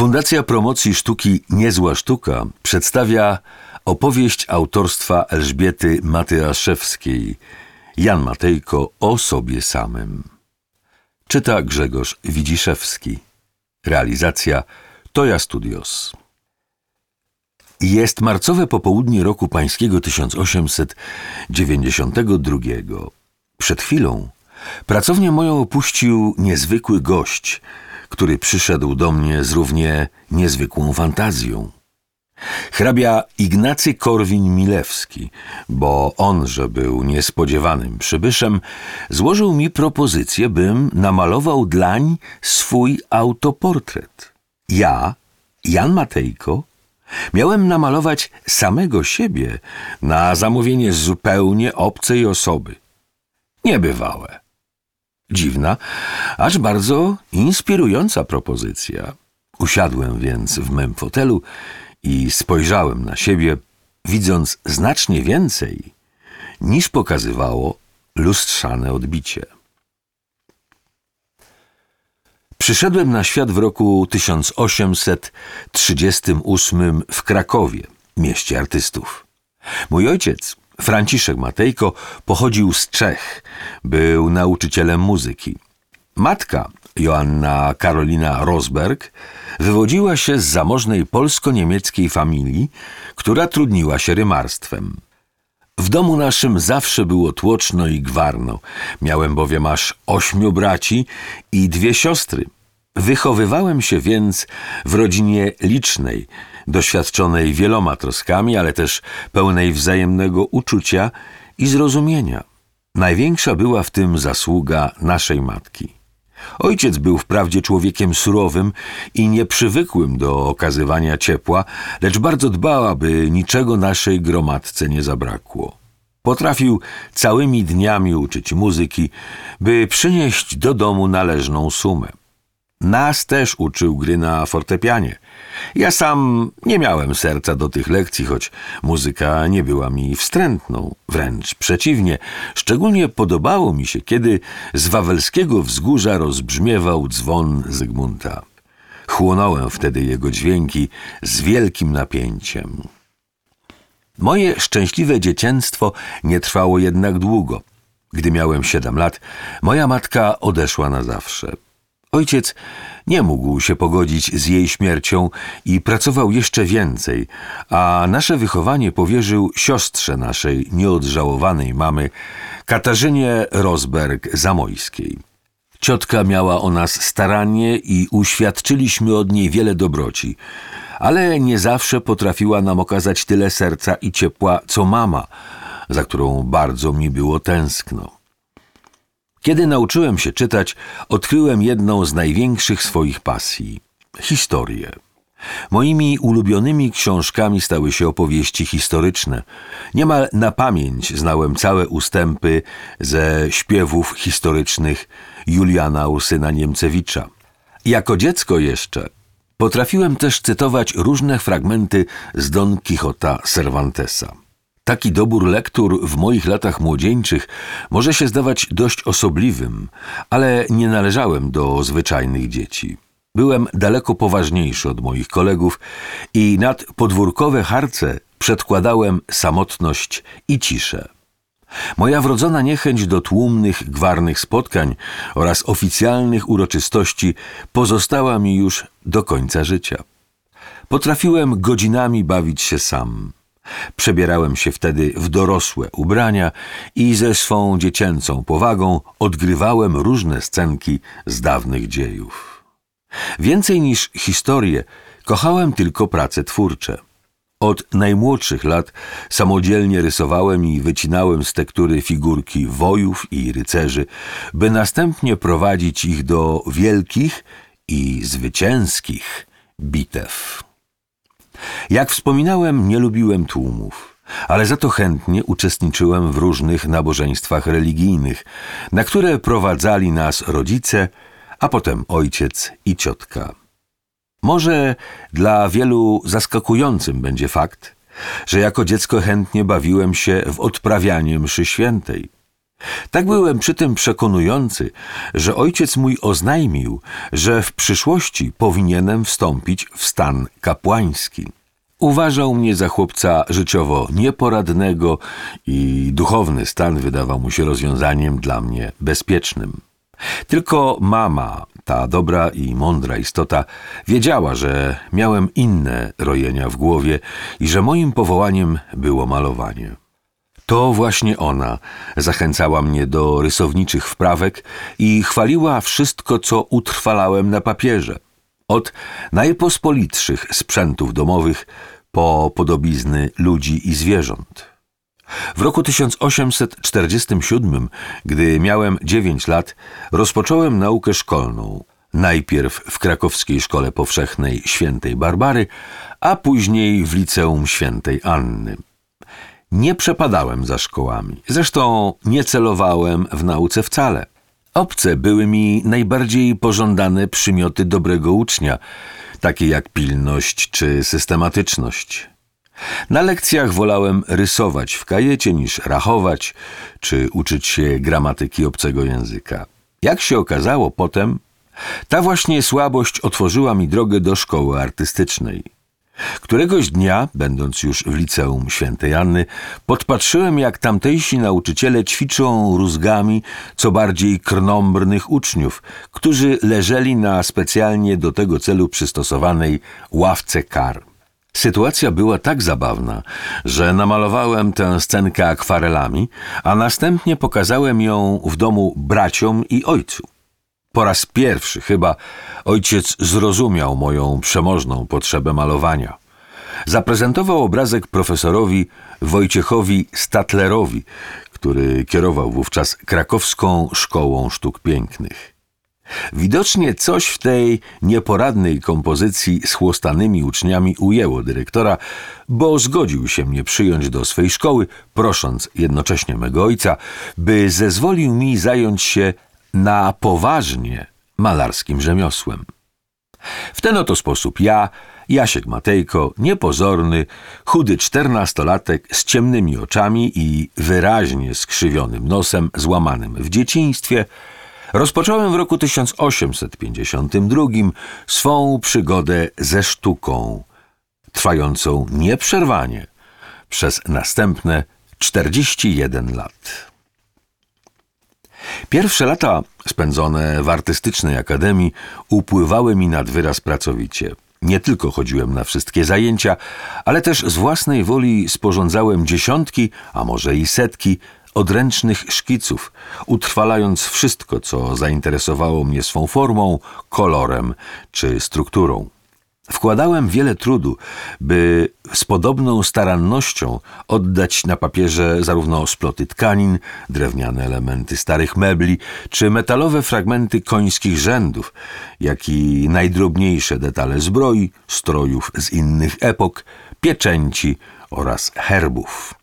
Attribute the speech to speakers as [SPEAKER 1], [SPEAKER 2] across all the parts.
[SPEAKER 1] Fundacja Promocji Sztuki Niezła Sztuka przedstawia opowieść autorstwa Elżbiety Matyaszewskiej Jan Matejko o sobie samym. Czyta Grzegorz Widziszewski. Realizacja Toja Studios. Jest marcowe popołudnie roku pańskiego 1892. Przed chwilą pracownię moją opuścił niezwykły gość, który przyszedł do mnie z równie niezwykłą fantazją. Hrabia Ignacy Korwin-Milewski, bo on, że był niespodziewanym przybyszem, złożył mi propozycję, bym namalował dlań swój autoportret. Ja, Jan Matejko, miałem namalować samego siebie na zamówienie zupełnie obcej osoby. Niebywałe. Dziwna, aż bardzo inspirująca propozycja. Usiadłem więc w mym fotelu i spojrzałem na siebie, widząc znacznie więcej, niż pokazywało lustrzane odbicie. Przyszedłem na świat w roku 1838 w Krakowie, mieście artystów. Mój ojciec, Franciszek Matejko, pochodził z Czech, był nauczycielem muzyki. Matka, Joanna Karolina Rosberg, wywodziła się z zamożnej polsko-niemieckiej familii, która trudniła się rymarstwem. W domu naszym zawsze było tłoczno i gwarno. Miałem bowiem aż ośmiu braci i dwie siostry. Wychowywałem się więc w rodzinie licznej, doświadczonej wieloma troskami, ale też pełnej wzajemnego uczucia i zrozumienia. Największa była w tym zasługa naszej matki. Ojciec był wprawdzie człowiekiem surowym i nieprzywykłym do okazywania ciepła, lecz bardzo dbał, aby niczego naszej gromadce nie zabrakło. Potrafił całymi dniami uczyć muzyki, by przynieść do domu należną sumę. Nas też uczył gry na fortepianie. Ja sam nie miałem serca do tych lekcji, choć muzyka nie była mi wstrętną. Wręcz przeciwnie, szczególnie podobało mi się, kiedy z wawelskiego wzgórza rozbrzmiewał dzwon Zygmunta. Chłonąłem wtedy jego dźwięki z wielkim napięciem. Moje szczęśliwe dzieciństwo nie trwało jednak długo. Gdy miałem siedem lat, moja matka odeszła na zawsze. Ojciec nie mógł się pogodzić z jej śmiercią i pracował jeszcze więcej, a nasze wychowanie powierzył siostrze naszej nieodżałowanej mamy, Katarzynie Rosberg-Zamojskiej. Ciotka miała o nas staranie i uświadczyliśmy od niej wiele dobroci, ale nie zawsze potrafiła nam okazać tyle serca i ciepła, co mama, za którą bardzo mi było tęskno. Kiedy nauczyłem się czytać, odkryłem jedną z największych swoich pasji historię. Moimi ulubionymi książkami stały się opowieści historyczne. Niemal na pamięć znałem całe ustępy ze śpiewów historycznych Juliana Ursyna Niemcewicza. Jako dziecko jeszcze potrafiłem też cytować różne fragmenty z Don Quixota Cervantesa. Taki dobór lektur w moich latach młodzieńczych może się zdawać dość osobliwym, ale nie należałem do zwyczajnych dzieci. Byłem daleko poważniejszy od moich kolegów i nad podwórkowe harce przedkładałem samotność i ciszę. Moja wrodzona niechęć do tłumnych, gwarnych spotkań oraz oficjalnych uroczystości pozostała mi już do końca życia. Potrafiłem godzinami bawić się sam. Przebierałem się wtedy w dorosłe ubrania i ze swą dziecięcą powagą odgrywałem różne scenki z dawnych dziejów. Więcej niż historię, kochałem tylko prace twórcze. Od najmłodszych lat samodzielnie rysowałem i wycinałem z tektury figurki wojów i rycerzy, by następnie prowadzić ich do wielkich i zwycięskich bitew. Jak wspominałem, nie lubiłem tłumów, ale za to chętnie uczestniczyłem w różnych nabożeństwach religijnych, na które prowadzali nas rodzice, a potem ojciec i ciotka. Może dla wielu zaskakującym będzie fakt, że jako dziecko chętnie bawiłem się w odprawianie mszy świętej. Tak byłem przy tym przekonujący, że ojciec mój oznajmił, że w przyszłości powinienem wstąpić w stan kapłański. Uważał mnie za chłopca życiowo nieporadnego i duchowny stan wydawał mu się rozwiązaniem dla mnie bezpiecznym. Tylko mama, ta dobra i mądra istota, wiedziała, że miałem inne rojenia w głowie i że moim powołaniem było malowanie. To właśnie ona zachęcała mnie do rysowniczych wprawek i chwaliła wszystko, co utrwalałem na papierze. Od najpospolitszych sprzętów domowych po podobizny ludzi i zwierząt. W roku 1847, gdy miałem 9 lat, rozpocząłem naukę szkolną. Najpierw w krakowskiej szkole powszechnej świętej Barbary, a później w liceum świętej Anny. Nie przepadałem za szkołami, zresztą nie celowałem w nauce wcale. Obce były mi najbardziej pożądane przymioty dobrego ucznia, takie jak pilność czy systematyczność. Na lekcjach wolałem rysować w kajecie niż rachować czy uczyć się gramatyki obcego języka. Jak się okazało potem, ta właśnie słabość otworzyła mi drogę do szkoły artystycznej. Któregoś dnia, będąc już w liceum świętej Anny, podpatrzyłem, jak tamtejsi nauczyciele ćwiczą rózgami co bardziej krnąbrnych uczniów, którzy leżeli na specjalnie do tego celu przystosowanej ławce kar. Sytuacja była tak zabawna, że namalowałem tę scenkę akwarelami, a następnie pokazałem ją w domu braciom i ojcu. Po raz pierwszy chyba ojciec zrozumiał moją przemożną potrzebę malowania. Zaprezentował obrazek profesorowi Wojciechowi Statlerowi, który kierował wówczas krakowską szkołą sztuk pięknych. Widocznie coś w tej nieporadnej kompozycji z chłostanymi uczniami ujęło dyrektora, bo zgodził się mnie przyjąć do swej szkoły, prosząc jednocześnie mego ojca, by zezwolił mi zająć się na poważnie malarskim rzemiosłem. W ten oto sposób ja, Jasiek Matejko, niepozorny, chudy czternastolatek z ciemnymi oczami i wyraźnie skrzywionym nosem złamanym w dzieciństwie, rozpocząłem w roku 1852 swą przygodę ze sztuką, trwającą nieprzerwanie przez następne 41 lat. Pierwsze lata spędzone w artystycznej akademii upływały mi nad wyraz pracowicie. Nie tylko chodziłem na wszystkie zajęcia, ale też z własnej woli sporządzałem dziesiątki, a może i setki odręcznych szkiców, utrwalając wszystko, co zainteresowało mnie swą formą, kolorem czy strukturą. Wkładałem wiele trudu, by z podobną starannością oddać na papierze zarówno sploty tkanin, drewniane elementy starych mebli, czy metalowe fragmenty końskich rzędów, jak i najdrobniejsze detale zbroi, strojów z innych epok, pieczęci oraz herbów.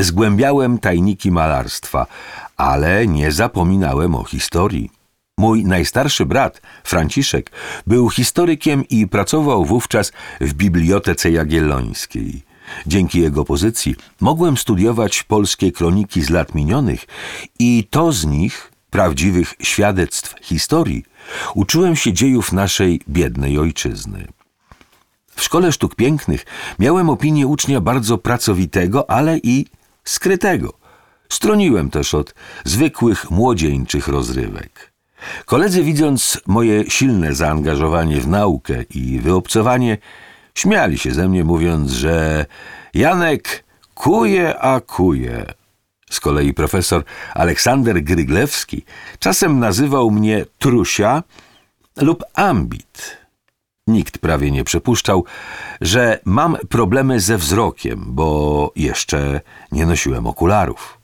[SPEAKER 1] Zgłębiałem tajniki malarstwa, ale nie zapominałem o historii. Mój najstarszy brat, Franciszek, był historykiem i pracował wówczas w Bibliotece Jagiellońskiej. Dzięki jego pozycji mogłem studiować polskie kroniki z lat minionych i to z nich, prawdziwych świadectw historii, uczyłem się dziejów naszej biednej ojczyzny. W Szkole Sztuk Pięknych miałem opinię ucznia bardzo pracowitego, ale i skrytego. Stroniłem też od zwykłych młodzieńczych rozrywek. Koledzy, widząc moje silne zaangażowanie w naukę i wyobcowanie, śmiali się ze mnie, mówiąc, że Janek kuje, a kuje. Z kolei profesor Aleksander Gryglewski czasem nazywał mnie Trusia lub Ambit. Nikt prawie nie przypuszczał, że mam problemy ze wzrokiem, bo jeszcze nie nosiłem okularów.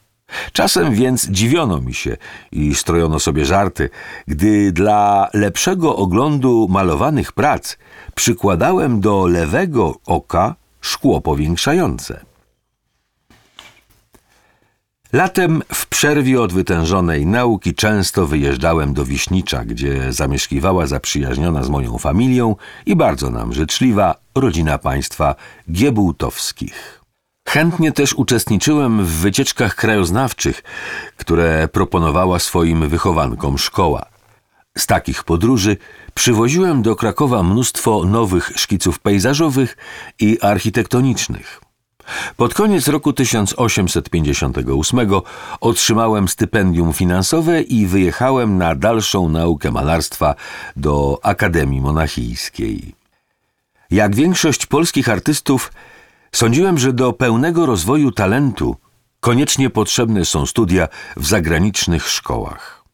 [SPEAKER 1] Czasem więc dziwiono mi się i strojono sobie żarty, gdy dla lepszego oglądu malowanych prac przykładałem do lewego oka szkło powiększające. Latem w przerwie od wytężonej nauki często wyjeżdżałem do Wiśnicza, gdzie zamieszkiwała zaprzyjaźniona z moją familią i bardzo nam życzliwa rodzina państwa Giebułtowskich. Chętnie też uczestniczyłem w wycieczkach krajoznawczych, które proponowała swoim wychowankom szkoła. Z takich podróży przywoziłem do Krakowa mnóstwo nowych szkiców pejzażowych i architektonicznych. Pod koniec roku 1858 otrzymałem stypendium finansowe i wyjechałem na dalszą naukę malarstwa do Akademii Monachijskiej. Jak większość polskich artystów, sądziłem, że do pełnego rozwoju talentu koniecznie potrzebne są studia w zagranicznych szkołach.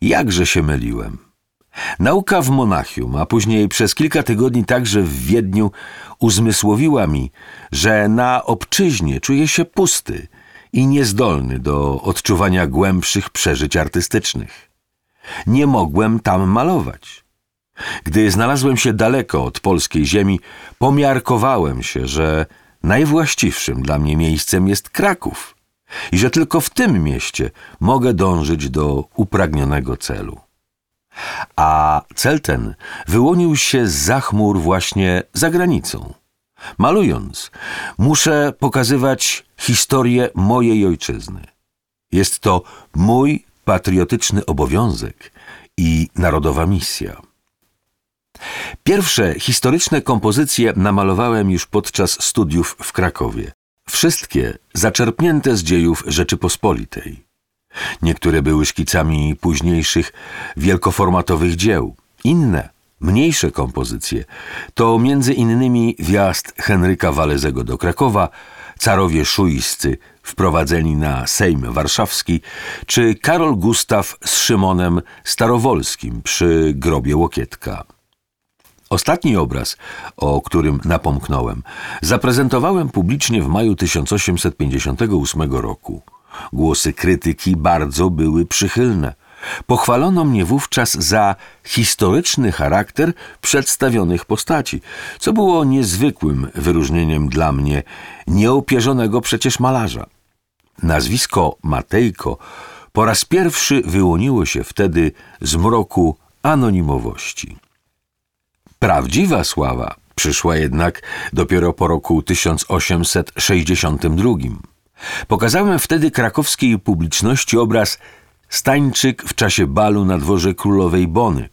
[SPEAKER 1] Jakże się myliłem. Nauka w Monachium, a później przez kilka tygodni także w Wiedniu uzmysłowiła mi, że na obczyźnie czuję się pusty i niezdolny do odczuwania głębszych przeżyć artystycznych. Nie mogłem tam malować. Gdy znalazłem się daleko od polskiej ziemi, pomiarkowałem się, że najwłaściwszym dla mnie miejscem jest Kraków i że tylko w tym mieście mogę dążyć do upragnionego celu. A cel ten wyłonił się z zachmur właśnie za granicą. Malując, muszę pokazywać historię mojej ojczyzny. Jest to mój patriotyczny obowiązek i narodowa misja. Pierwsze historyczne kompozycje namalowałem już podczas studiów w Krakowie. Wszystkie zaczerpnięte z dziejów Rzeczypospolitej. Niektóre były szkicami późniejszych, wielkoformatowych dzieł. Inne, mniejsze kompozycje to między innymi wjazd Henryka Walezego do Krakowa, carowie szujscy wprowadzeni na Sejm Warszawski, czy Karol Gustaw z Szymonem Starowolskim przy grobie Łokietka. Ostatni obraz, o którym napomknąłem, zaprezentowałem publicznie w maju 1858 roku. Głosy krytyki bardzo były przychylne. Pochwalono mnie wówczas za historyczny charakter przedstawionych postaci, co było niezwykłym wyróżnieniem dla mnie, nieopierzonego przecież malarza. Nazwisko Matejko po raz pierwszy wyłoniło się wtedy z mroku anonimowości. Prawdziwa sława przyszła jednak dopiero po roku 1862. Pokazałem wtedy krakowskiej publiczności obraz Stańczyk w czasie balu na dworze królowej Bony.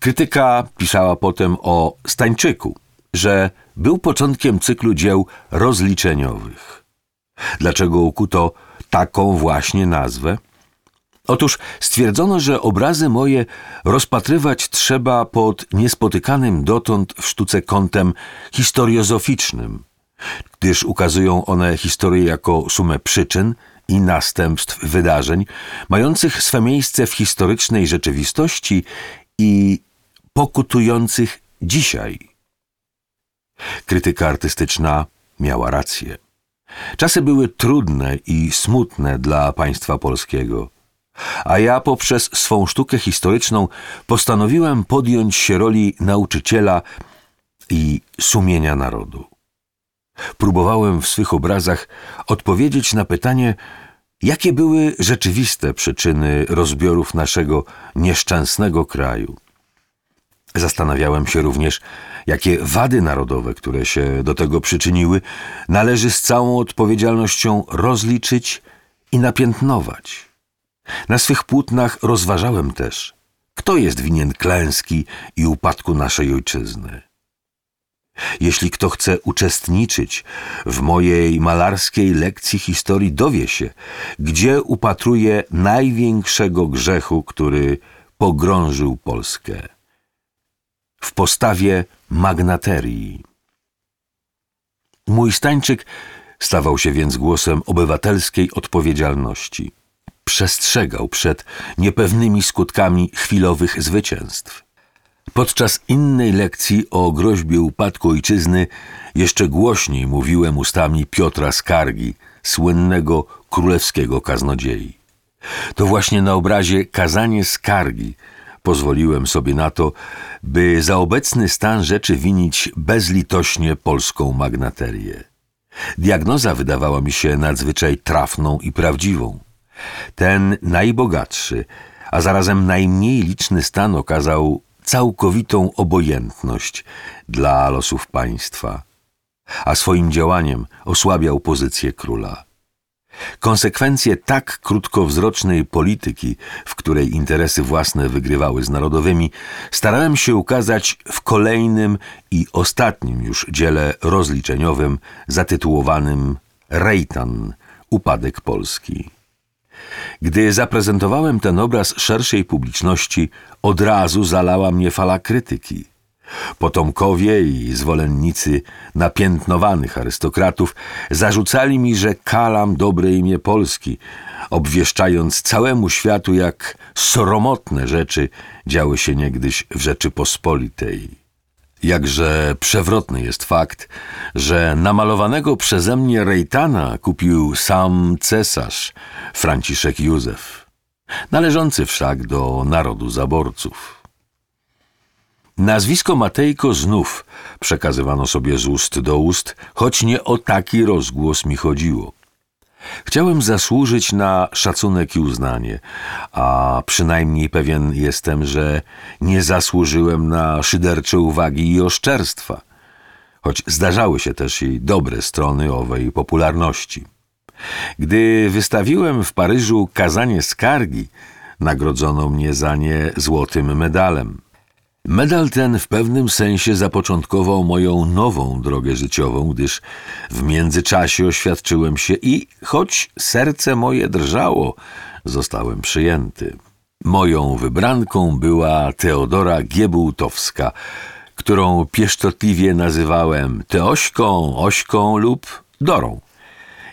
[SPEAKER 1] Krytyka pisała potem o Stańczyku, że był początkiem cyklu dzieł rozliczeniowych. Dlaczego ukuto taką właśnie nazwę? Otóż stwierdzono, że obrazy moje rozpatrywać trzeba pod niespotykanym dotąd w sztuce kątem historiozoficznym, gdyż ukazują one historię jako sumę przyczyn i następstw wydarzeń, mających swe miejsce w historycznej rzeczywistości i pokutujących dzisiaj. Krytyka artystyczna miała rację. Czasy były trudne i smutne dla państwa polskiego a ja poprzez swą sztukę historyczną postanowiłem podjąć się roli nauczyciela i sumienia narodu. Próbowałem w swych obrazach odpowiedzieć na pytanie, jakie były rzeczywiste przyczyny rozbiorów naszego nieszczęsnego kraju. Zastanawiałem się również, jakie wady narodowe, które się do tego przyczyniły, należy z całą odpowiedzialnością rozliczyć i napiętnować. Na swych płótnach rozważałem też, kto jest winien klęski i upadku naszej ojczyzny. Jeśli kto chce uczestniczyć w mojej malarskiej lekcji historii, dowie się, gdzie upatruje największego grzechu, który pogrążył Polskę. W postawie magnaterii. Mój stańczyk stawał się więc głosem obywatelskiej odpowiedzialności przestrzegał przed niepewnymi skutkami chwilowych zwycięstw. Podczas innej lekcji o groźbie upadku ojczyzny jeszcze głośniej mówiłem ustami Piotra Skargi, słynnego królewskiego kaznodziei. To właśnie na obrazie Kazanie Skargi pozwoliłem sobie na to, by za obecny stan rzeczy winić bezlitośnie polską magnaterię. Diagnoza wydawała mi się nadzwyczaj trafną i prawdziwą. Ten najbogatszy, a zarazem najmniej liczny stan okazał całkowitą obojętność dla losów państwa. a swoim działaniem osłabiał pozycję króla. Konsekwencje tak krótkowzrocznej polityki, w której interesy własne wygrywały z narodowymi, starałem się ukazać w kolejnym i ostatnim już dziele rozliczeniowym zatytułowanym Rejtan Upadek Polski. Gdy zaprezentowałem ten obraz szerszej publiczności, od razu zalała mnie fala krytyki – Potomkowie i zwolennicy napiętnowanych arystokratów zarzucali mi, że kalam dobre imię Polski, obwieszczając całemu światu, jak sromotne rzeczy działy się niegdyś w Rzeczypospolitej. Jakże przewrotny jest fakt, że namalowanego przeze mnie Rejtana kupił sam cesarz Franciszek Józef, należący wszak do narodu zaborców. Nazwisko Matejko znów przekazywano sobie z ust do ust, choć nie o taki rozgłos mi chodziło. Chciałem zasłużyć na szacunek i uznanie, a przynajmniej pewien jestem, że nie zasłużyłem na szydercze uwagi i oszczerstwa, choć zdarzały się też i dobre strony owej popularności. Gdy wystawiłem w Paryżu kazanie skargi, nagrodzono mnie za nie złotym medalem. Medal ten w pewnym sensie zapoczątkował moją nową drogę życiową, gdyż w międzyczasie oświadczyłem się i, choć serce moje drżało, zostałem przyjęty. Moją wybranką była Teodora Giebułtowska, którą pieszczotliwie nazywałem Teośką, Ośką lub Dorą.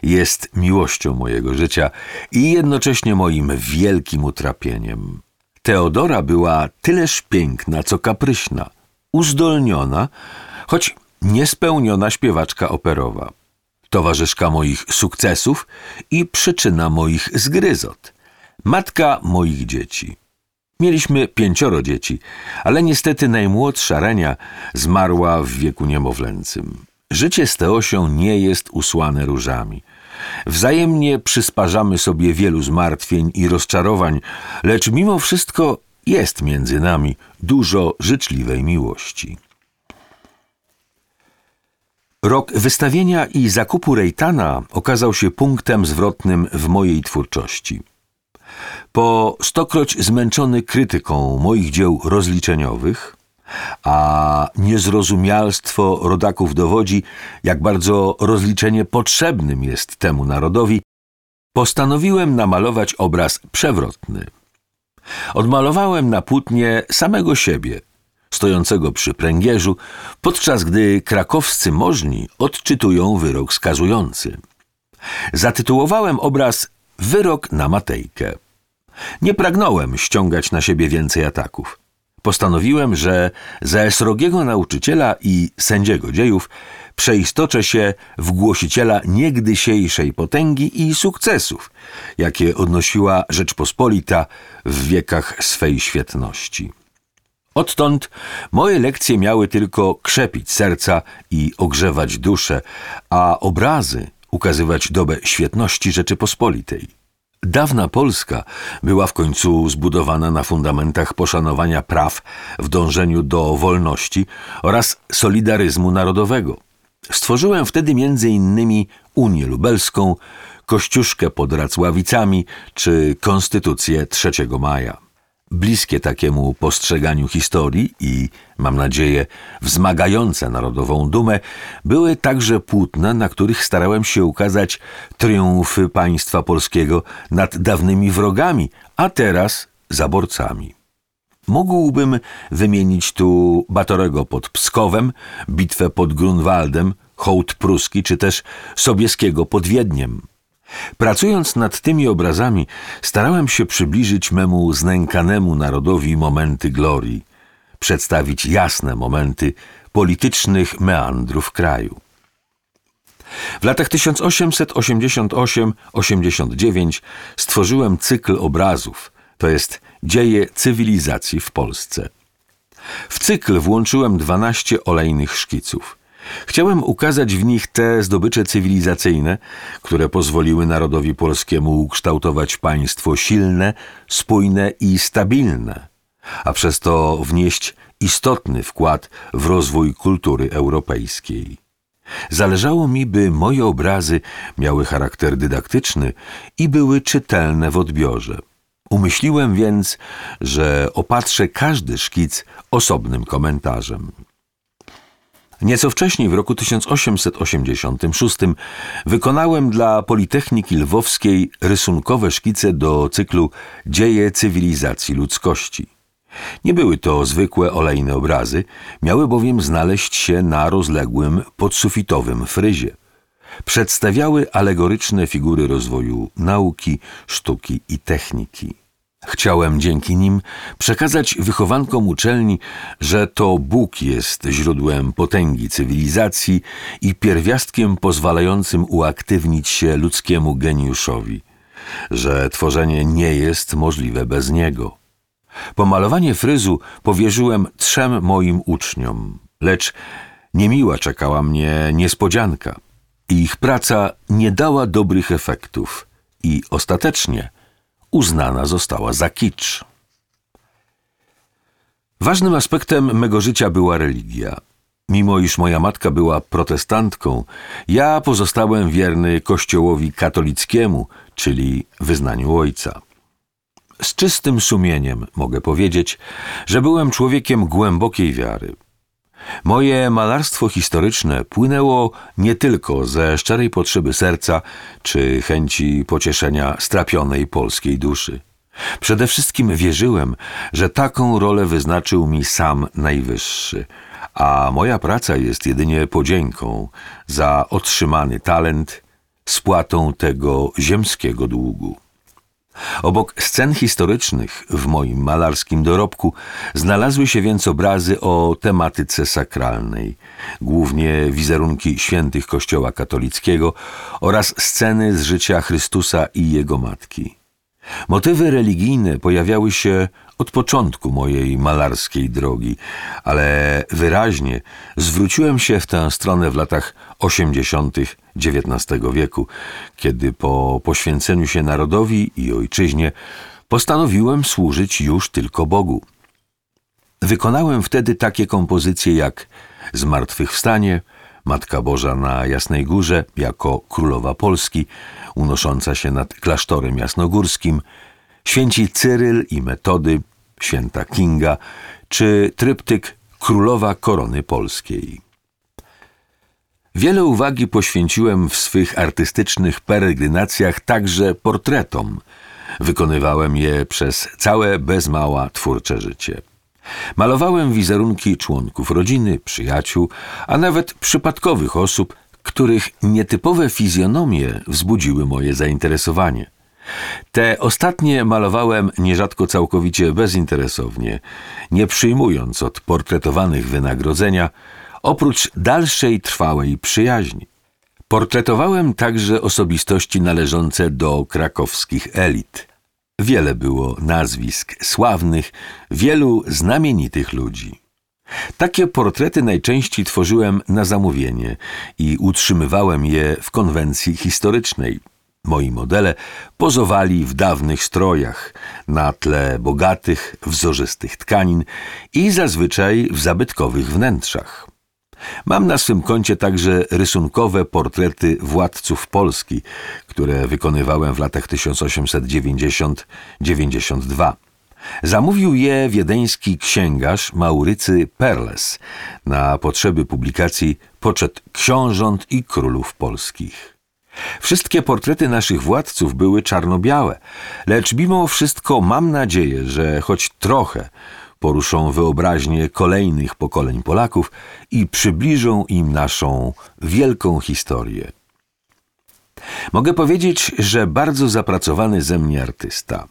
[SPEAKER 1] Jest miłością mojego życia i jednocześnie moim wielkim utrapieniem. Teodora była tyleż piękna, co kapryśna, uzdolniona, choć niespełniona śpiewaczka operowa, towarzyszka moich sukcesów i przyczyna moich zgryzot, matka moich dzieci. Mieliśmy pięcioro dzieci, ale niestety najmłodsza Renia zmarła w wieku niemowlęcym. Życie z Teosią nie jest usłane różami – Wzajemnie przysparzamy sobie wielu zmartwień i rozczarowań, lecz mimo wszystko jest między nami dużo życzliwej miłości. Rok wystawienia i zakupu Rejtana okazał się punktem zwrotnym w mojej twórczości. Po stokroć zmęczony krytyką moich dzieł rozliczeniowych, a niezrozumialstwo rodaków dowodzi, jak bardzo rozliczenie potrzebnym jest temu narodowi, postanowiłem namalować obraz przewrotny. Odmalowałem na płótnie samego siebie, stojącego przy pręgierzu, podczas gdy krakowscy możni odczytują wyrok skazujący. Zatytułowałem obraz Wyrok na Matejkę. Nie pragnąłem ściągać na siebie więcej ataków. Postanowiłem, że ze srogiego nauczyciela i sędziego dziejów przeistoczę się w głosiciela niegdysiejszej potęgi i sukcesów, jakie odnosiła Rzeczpospolita w wiekach swej świetności. Odtąd moje lekcje miały tylko krzepić serca i ogrzewać duszę, a obrazy ukazywać dobę świetności Rzeczypospolitej. Dawna Polska była w końcu zbudowana na fundamentach poszanowania praw w dążeniu do wolności oraz solidaryzmu narodowego. Stworzyłem wtedy innymi Unię Lubelską, Kościuszkę pod Racławicami czy Konstytucję 3 maja bliskie takiemu postrzeganiu historii i, mam nadzieję, wzmagające narodową dumę, były także płótna, na których starałem się ukazać triumfy państwa polskiego nad dawnymi wrogami, a teraz zaborcami. Mógłbym wymienić tu Batorego pod Pskowem, bitwę pod Grunwaldem, hołd pruski, czy też Sobieskiego pod Wiedniem – Pracując nad tymi obrazami, starałem się przybliżyć memu znękanemu narodowi momenty glorii, przedstawić jasne momenty politycznych meandrów kraju. W latach 1888-89 stworzyłem cykl obrazów, to jest dzieje cywilizacji w Polsce. W cykl włączyłem 12 olejnych szkiców – Chciałem ukazać w nich te zdobycze cywilizacyjne, które pozwoliły narodowi polskiemu ukształtować państwo silne, spójne i stabilne, a przez to wnieść istotny wkład w rozwój kultury europejskiej. Zależało mi, by moje obrazy miały charakter dydaktyczny i były czytelne w odbiorze. Umyśliłem więc, że opatrzę każdy szkic osobnym komentarzem. Nieco wcześniej, w roku 1886, wykonałem dla Politechniki Lwowskiej rysunkowe szkice do cyklu Dzieje cywilizacji ludzkości. Nie były to zwykłe olejne obrazy, miały bowiem znaleźć się na rozległym, podsufitowym fryzie. Przedstawiały alegoryczne figury rozwoju nauki, sztuki i techniki. Chciałem dzięki nim przekazać wychowankom uczelni, że to Bóg jest źródłem potęgi cywilizacji i pierwiastkiem pozwalającym uaktywnić się ludzkiemu geniuszowi, że tworzenie nie jest możliwe bez niego. Pomalowanie fryzu powierzyłem trzem moim uczniom, lecz niemiła czekała mnie niespodzianka. Ich praca nie dała dobrych efektów i ostatecznie uznana została za kicz. Ważnym aspektem mego życia była religia. Mimo iż moja matka była protestantką, ja pozostałem wierny kościołowi katolickiemu, czyli wyznaniu ojca. Z czystym sumieniem mogę powiedzieć, że byłem człowiekiem głębokiej wiary. Moje malarstwo historyczne płynęło nie tylko ze szczerej potrzeby serca czy chęci pocieszenia strapionej polskiej duszy. Przede wszystkim wierzyłem, że taką rolę wyznaczył mi sam Najwyższy, a moja praca jest jedynie podzięką za otrzymany talent, spłatą tego ziemskiego długu. Obok scen historycznych w moim malarskim dorobku znalazły się więc obrazy o tematyce sakralnej, głównie wizerunki świętych Kościoła katolickiego oraz sceny z życia Chrystusa i Jego Matki. Motywy religijne pojawiały się od początku mojej malarskiej drogi, ale wyraźnie zwróciłem się w tę stronę w latach 80. XIX wieku, kiedy po poświęceniu się narodowi i ojczyźnie postanowiłem służyć już tylko Bogu. Wykonałem wtedy takie kompozycje jak Zmartwychwstanie, Matka Boża na Jasnej Górze jako Królowa Polski, unosząca się nad klasztorem jasnogórskim, święci Cyryl i Metody, święta Kinga, czy tryptyk Królowa Korony Polskiej. Wiele uwagi poświęciłem w swych artystycznych peregrinacjach także portretom. Wykonywałem je przez całe bez mała twórcze życie. Malowałem wizerunki członków rodziny, przyjaciół, a nawet przypadkowych osób, których nietypowe fizjonomie wzbudziły moje zainteresowanie. Te ostatnie malowałem nierzadko całkowicie bezinteresownie, nie przyjmując od portretowanych wynagrodzenia, oprócz dalszej trwałej przyjaźni. Portretowałem także osobistości należące do krakowskich elit. Wiele było nazwisk sławnych, wielu znamienitych ludzi. Takie portrety najczęściej tworzyłem na zamówienie i utrzymywałem je w konwencji historycznej. Moi modele pozowali w dawnych strojach, na tle bogatych, wzorzystych tkanin i zazwyczaj w zabytkowych wnętrzach. Mam na swym koncie także rysunkowe portrety władców Polski, które wykonywałem w latach 1890-92. Zamówił je wiedeński księgarz Maurycy Perles na potrzeby publikacji Poczet książąt i królów polskich. Wszystkie portrety naszych władców były czarno-białe, lecz mimo wszystko mam nadzieję, że choć trochę poruszą wyobraźnię kolejnych pokoleń Polaków i przybliżą im naszą wielką historię. Mogę powiedzieć, że bardzo zapracowany ze mnie artysta.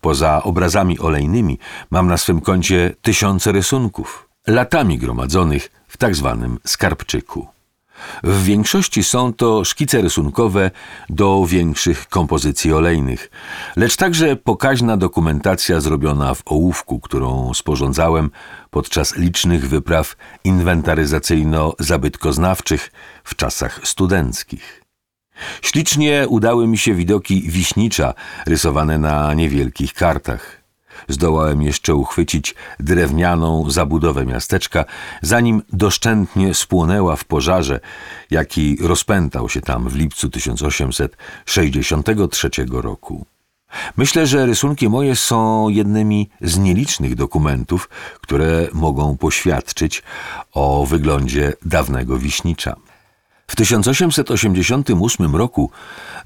[SPEAKER 1] Poza obrazami olejnymi mam na swym koncie tysiące rysunków, latami gromadzonych w tak zwanym skarbczyku. W większości są to szkice rysunkowe do większych kompozycji olejnych, lecz także pokaźna dokumentacja zrobiona w ołówku, którą sporządzałem podczas licznych wypraw inwentaryzacyjno-zabytkoznawczych w czasach studenckich. Ślicznie udały mi się widoki Wiśnicza rysowane na niewielkich kartach. Zdołałem jeszcze uchwycić drewnianą zabudowę miasteczka, zanim doszczętnie spłonęła w pożarze, jaki rozpętał się tam w lipcu 1863 roku. Myślę, że rysunki moje są jednymi z nielicznych dokumentów, które mogą poświadczyć o wyglądzie dawnego Wiśnicza. W 1888 roku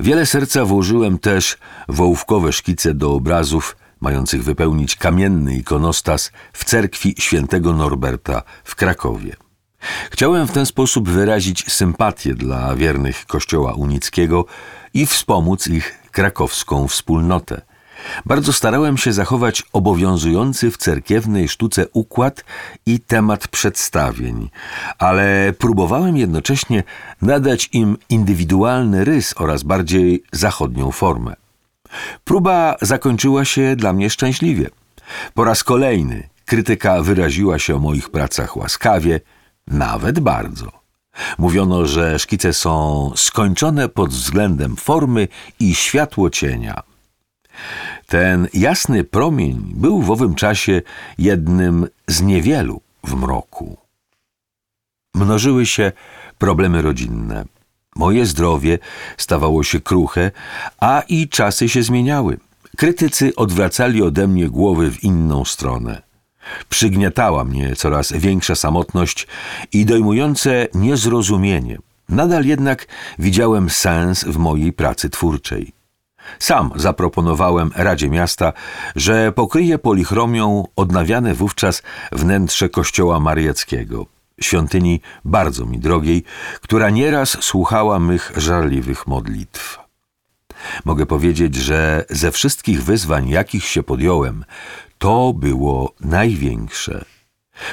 [SPEAKER 1] wiele serca włożyłem też wołówkowe szkice do obrazów mających wypełnić kamienny ikonostas w cerkwi świętego Norberta w Krakowie. Chciałem w ten sposób wyrazić sympatię dla wiernych Kościoła unickiego i wspomóc ich krakowską wspólnotę. Bardzo starałem się zachować obowiązujący w cerkiewnej sztuce układ i temat przedstawień, ale próbowałem jednocześnie nadać im indywidualny rys oraz bardziej zachodnią formę. Próba zakończyła się dla mnie szczęśliwie. Po raz kolejny krytyka wyraziła się o moich pracach łaskawie, nawet bardzo. Mówiono, że szkice są skończone pod względem formy i światło cienia. Ten jasny promień był w owym czasie jednym z niewielu w mroku. Mnożyły się problemy rodzinne. Moje zdrowie stawało się kruche, a i czasy się zmieniały. Krytycy odwracali ode mnie głowy w inną stronę. Przygniatała mnie coraz większa samotność i dojmujące niezrozumienie. Nadal jednak widziałem sens w mojej pracy twórczej. Sam zaproponowałem Radzie Miasta, że pokryje polichromią odnawiane wówczas wnętrze kościoła mariackiego, świątyni bardzo mi drogiej, która nieraz słuchała mych żarliwych modlitw. Mogę powiedzieć, że ze wszystkich wyzwań, jakich się podjąłem, to było największe.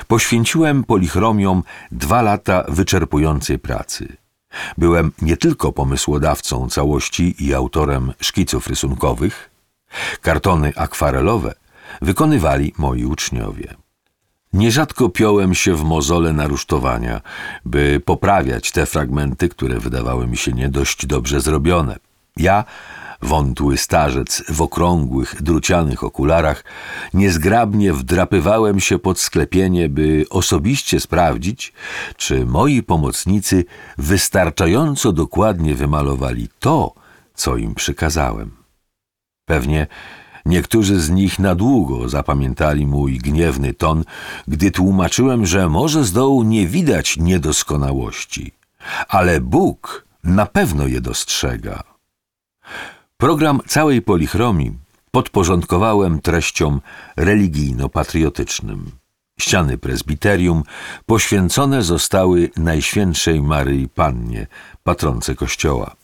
[SPEAKER 1] Poświęciłem polichromiom dwa lata wyczerpującej pracy. Byłem nie tylko pomysłodawcą całości i autorem szkiców rysunkowych, kartony akwarelowe wykonywali moi uczniowie. Nierzadko piąłem się w mozole narusztowania, by poprawiać te fragmenty, które wydawały mi się nie dość dobrze zrobione. Ja Wątły starzec w okrągłych, drucianych okularach, niezgrabnie wdrapywałem się pod sklepienie, by osobiście sprawdzić, czy moi pomocnicy wystarczająco dokładnie wymalowali to, co im przykazałem. Pewnie Niektórzy z nich na długo zapamiętali mój gniewny ton, gdy tłumaczyłem, że może z dołu nie widać niedoskonałości, ale Bóg na pewno je dostrzega. Program całej polichromii podporządkowałem treściom religijno-patriotycznym. Ściany prezbiterium poświęcone zostały Najświętszej Maryi Pannie, patronce Kościoła.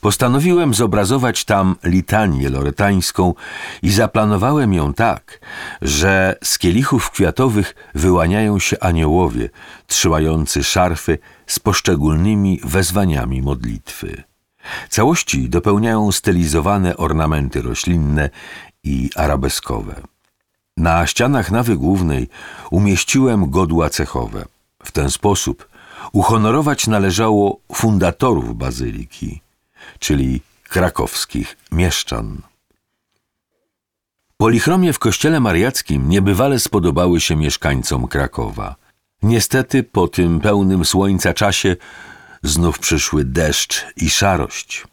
[SPEAKER 1] Postanowiłem zobrazować tam litanię loretańską i zaplanowałem ją tak, że z kielichów kwiatowych wyłaniają się aniołowie, trzymający szarfy z poszczególnymi wezwaniami modlitwy. Całości dopełniają stylizowane ornamenty roślinne i arabeskowe. Na ścianach nawy głównej umieściłem godła cechowe. W ten sposób uhonorować należało fundatorów bazyliki, czyli krakowskich mieszczan. Polichromie w kościele mariackim niebywale spodobały się mieszkańcom Krakowa. Niestety po tym pełnym słońca czasie znów przyszły deszcz i szarość.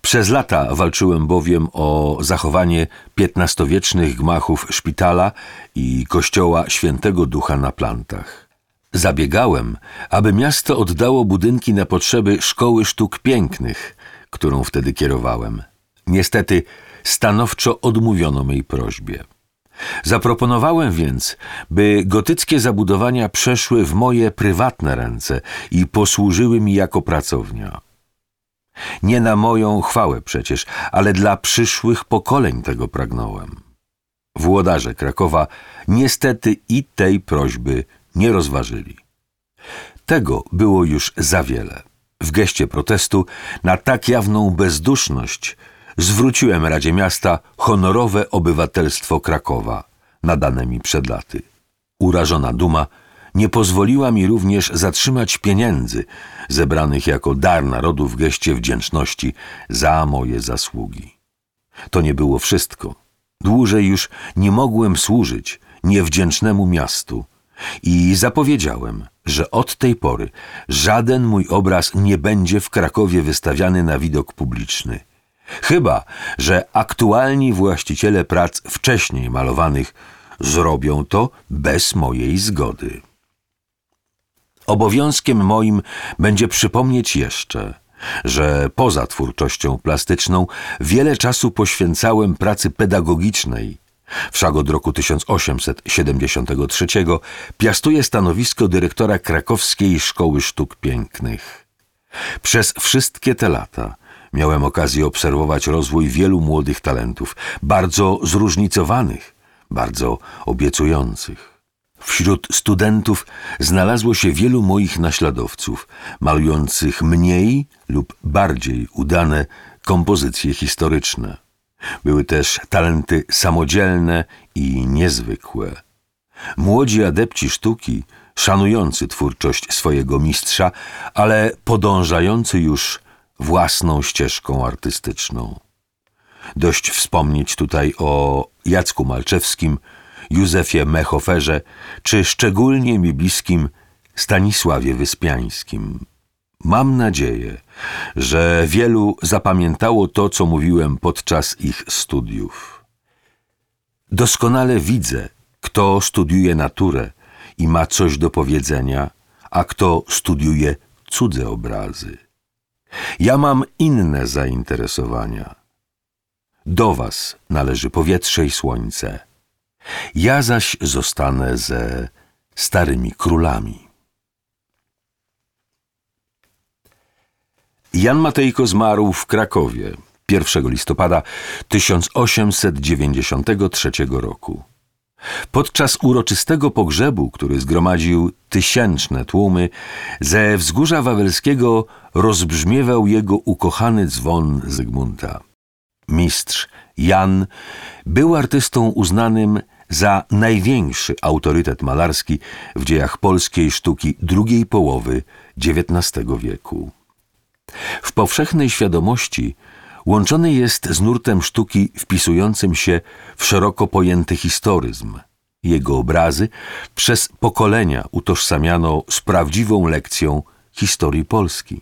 [SPEAKER 1] Przez lata walczyłem bowiem o zachowanie piętnastowiecznych gmachów szpitala i kościoła Świętego Ducha na plantach. Zabiegałem, aby miasto oddało budynki na potrzeby Szkoły Sztuk Pięknych, którą wtedy kierowałem. Niestety stanowczo odmówiono mej prośbie. Zaproponowałem więc, by gotyckie zabudowania przeszły w moje prywatne ręce i posłużyły mi jako pracownia. Nie na moją chwałę przecież, ale dla przyszłych pokoleń tego pragnąłem. Włodarze Krakowa niestety i tej prośby nie rozważyli. Tego było już za wiele. W geście protestu na tak jawną bezduszność zwróciłem Radzie Miasta honorowe obywatelstwo Krakowa, nadane mi przed laty. Urażona duma nie pozwoliła mi również zatrzymać pieniędzy zebranych jako dar narodu w geście wdzięczności za moje zasługi. To nie było wszystko. Dłużej już nie mogłem służyć niewdzięcznemu miastu i zapowiedziałem, że od tej pory żaden mój obraz nie będzie w Krakowie wystawiany na widok publiczny. Chyba, że aktualni właściciele prac wcześniej malowanych zrobią to bez mojej zgody. Obowiązkiem moim będzie przypomnieć jeszcze, że poza twórczością plastyczną wiele czasu poświęcałem pracy pedagogicznej. Wszak od roku 1873 piastuję stanowisko dyrektora Krakowskiej Szkoły Sztuk Pięknych. Przez wszystkie te lata miałem okazję obserwować rozwój wielu młodych talentów, bardzo zróżnicowanych, bardzo obiecujących. Wśród studentów znalazło się wielu moich naśladowców, malujących mniej lub bardziej udane kompozycje historyczne. Były też talenty samodzielne i niezwykłe. Młodzi adepci sztuki, szanujący twórczość swojego mistrza, ale podążający już własną ścieżką artystyczną. Dość wspomnieć tutaj o Jacku Malczewskim, Józefie Mechoferze, czy szczególnie mi bliskim Stanisławie Wyspiańskim. Mam nadzieję, że wielu zapamiętało to, co mówiłem podczas ich studiów. Doskonale widzę, kto studiuje naturę i ma coś do powiedzenia, a kto studiuje cudze obrazy. Ja mam inne zainteresowania. Do was należy powietrze i słońce. Ja zaś zostanę ze starymi królami. Jan Matejko zmarł w Krakowie 1 listopada 1893 roku. Podczas uroczystego pogrzebu, który zgromadził tysięczne tłumy, ze wzgórza wawelskiego rozbrzmiewał jego ukochany dzwon Zygmunta. Mistrz Jan był artystą uznanym za największy autorytet malarski w dziejach polskiej sztuki drugiej połowy XIX wieku. W powszechnej świadomości łączony jest z nurtem sztuki wpisującym się w szeroko pojęty historyzm. Jego obrazy przez pokolenia utożsamiano z prawdziwą lekcją historii Polski.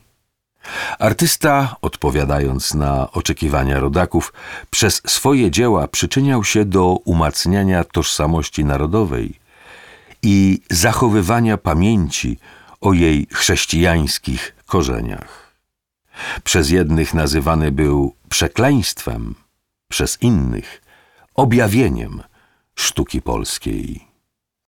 [SPEAKER 1] Artysta, odpowiadając na oczekiwania rodaków, przez swoje dzieła przyczyniał się do umacniania tożsamości narodowej i zachowywania pamięci o jej chrześcijańskich korzeniach. Przez jednych nazywany był przekleństwem, przez innych objawieniem sztuki polskiej.